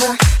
what